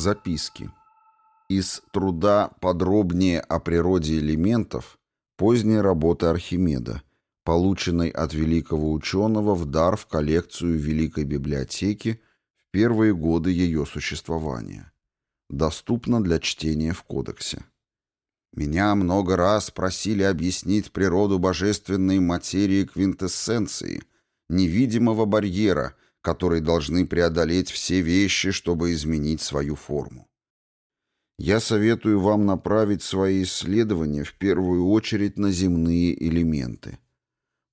Записки. Из труда подробнее о природе элементов поздней работы Архимеда, полученной от великого ученого в дар в коллекцию Великой библиотеки в первые годы ее существования. Доступно для чтения в кодексе. Меня много раз просили объяснить природу божественной материи квинтэссенции, невидимого барьера, которые должны преодолеть все вещи, чтобы изменить свою форму. Я советую вам направить свои исследования в первую очередь на земные элементы.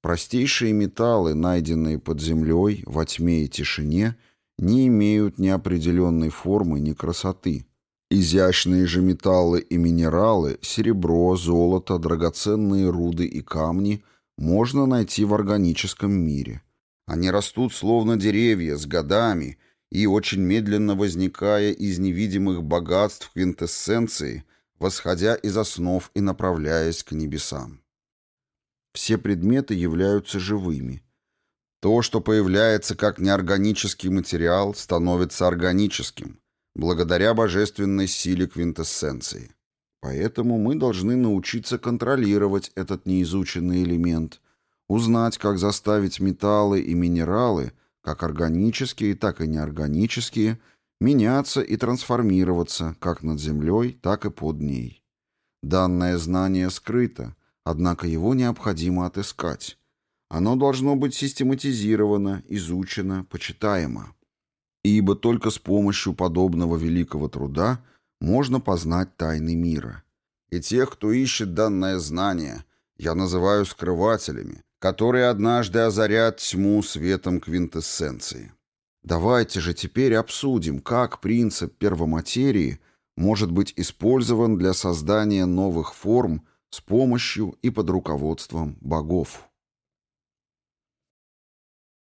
Простейшие металлы, найденные под землей, во тьме и тишине, не имеют ни определенной формы, ни красоты. Изящные же металлы и минералы, серебро, золото, драгоценные руды и камни можно найти в органическом мире – они растут словно деревья, с годами, и, очень медленно возникая из невидимых богатств квинтэссенции, восходя из основ и направляясь к небесам. Все предметы являются живыми. То, что появляется как неорганический материал, становится органическим, благодаря божественной силе квинтэссенции. Поэтому мы должны научиться контролировать этот неизученный элемент – Узнать, как заставить металлы и минералы, как органические, так и неорганические, меняться и трансформироваться как над землей, так и под ней. Данное знание скрыто, однако его необходимо отыскать. Оно должно быть систематизировано, изучено, почитаемо. Ибо только с помощью подобного великого труда можно познать тайны мира. И тех, кто ищет данное знание, я называю скрывателями, которые однажды озарят тьму светом квинтэссенции. Давайте же теперь обсудим, как принцип первоматерии может быть использован для создания новых форм с помощью и под руководством богов.